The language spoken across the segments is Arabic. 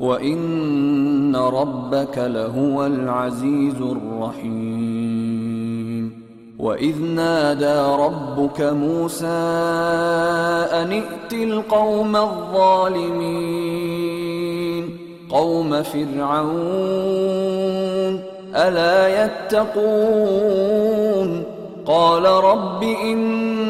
وان ربك لهو العزيز الرحيم واذ نادى ربك موسى ان ائت القوم الظالمين قوم فرعون الا يتقون قال رب إني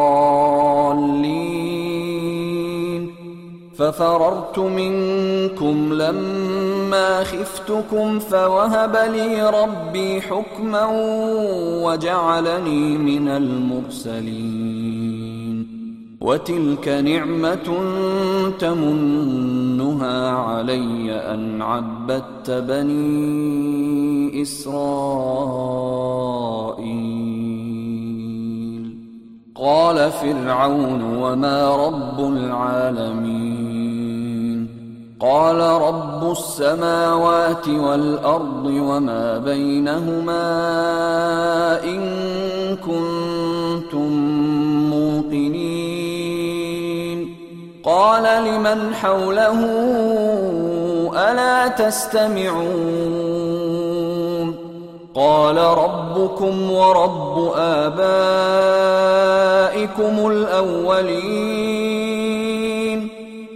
ففررت منكم لما خفتكم فوهب لي ربي حكما وجعلني من المرسلين. وتلك نعمة تمنها علي أن عبدت بني إسرائيل. قال فرعون وما رب العالمين. قال رب السماوات والأرض وما بينهما إن كنتم موقنين. قال لمن حوله ألا تستمعون؟ قال ربكم ورب آبائكم الأولين.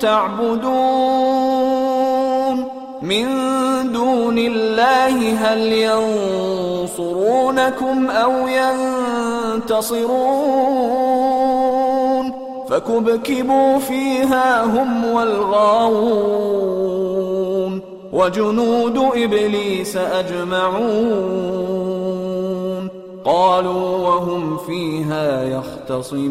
تعبدون من دون الله هل ينصرونكم أو ينتصرون فكبكبوا فيها هم والغاوون وجنود إبليس أجمعون قالوا وهم فيها يختصمون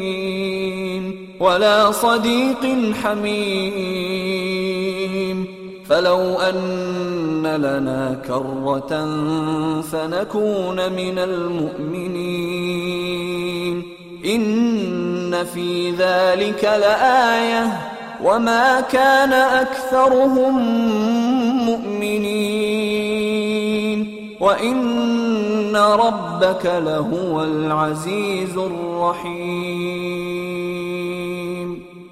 ولا صديق حميم. فلو أن لنا كرة فنكون من المؤمنين. إن في ذلك لآية. وما كان أكثرهم مؤمنين. وإن إن ربك لهو العزيز الرحيم.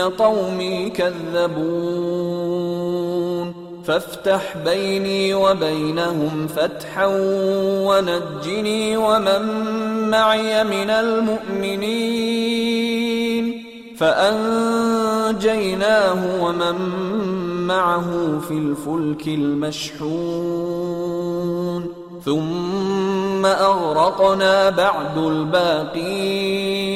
قومي كذبون. فافتح بيني وبينهم فتحا ونجني ومن معي من المؤمنين. فأنجيناه ومن معه في الفلك المشحون. ثم أغرقنا بعد الباقين.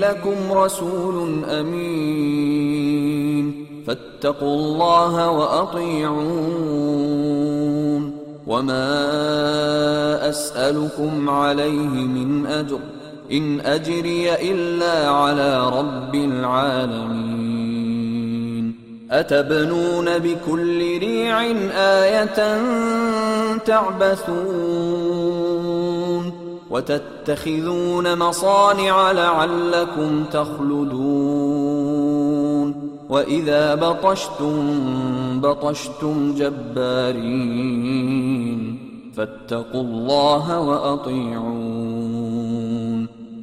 لكم رسول أمين. فاتقوا الله وأطيعون. وما أسألكم عليه من أجر. إن أجري إلا على رب العالمين. أتبنون بكل ريع آية تعبثون. وتتخذون مصانع لعلكم تخلدون. وإذا بطشتم بطشتم جبارين. فاتقوا الله وأطيعون.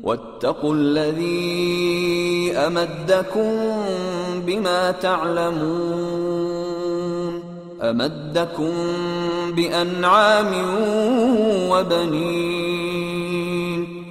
واتقوا الذي أمدكم بما تعلمون. أمدكم بأنعام وبنين.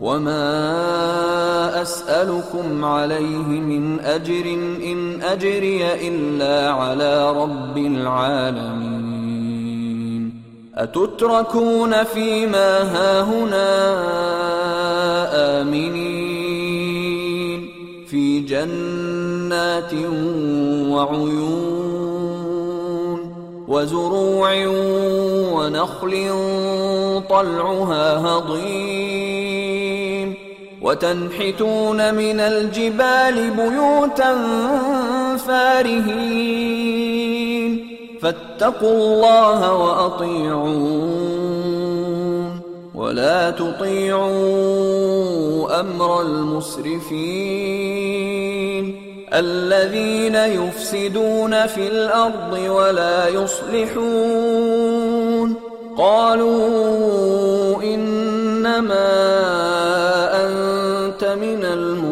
وما اسالكم عليه من اجر ان اجري الا على رب العالمين اتتركون فيما هاهنا امنين جنات وعيون وزروع ونخل طلعها هضيم وتنحتون من الجبال بيوتا فارهين. فاتقوا الله وأطيعون. ولا تطيعوا أمر المسرفين. الذين يفسدون في الأرض ولا يصلحون. قالوا إنما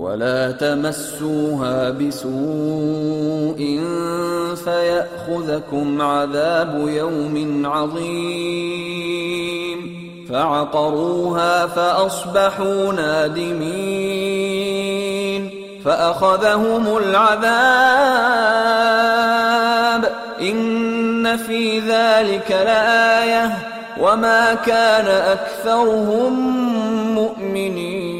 ولا تمسوها بسوء فيأخذكم عذاب يوم عظيم. فعقروها فأصبحوا نادمين. فأخذهم العذاب. إن في ذلك لآية. وما كان أكثرهم مؤمنين.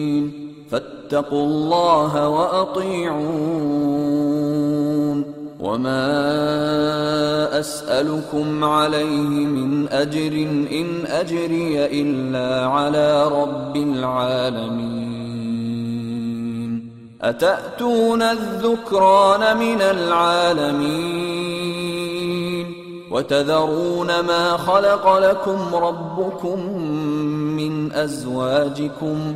فاتقوا الله وأطيعون وما أسألكم عليه من أجر إن أجري إلا على رب العالمين. أتأتون الذكران من العالمين؟ وتذرون ما خلق لكم ربكم من أزواجكم؟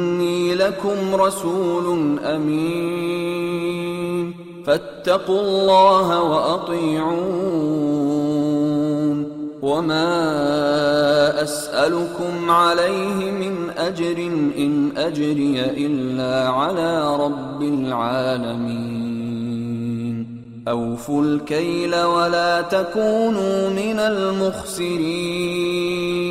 لكم رسول أمين. فاتقوا الله وأطيعون. وما أسألكم عليه من أجر إن أجري إلا على رب العالمين. أوفوا الكيل ولا تكونوا من المخسرين.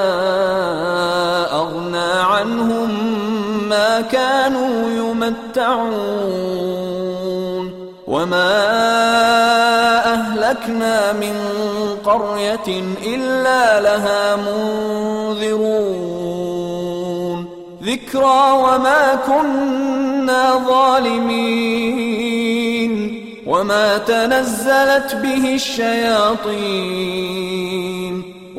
كانوا يمتعون وما أهلكنا من قرية إلا لها منذرون. ذكرى وما كنا ظالمين. وما تنزلت به الشياطين.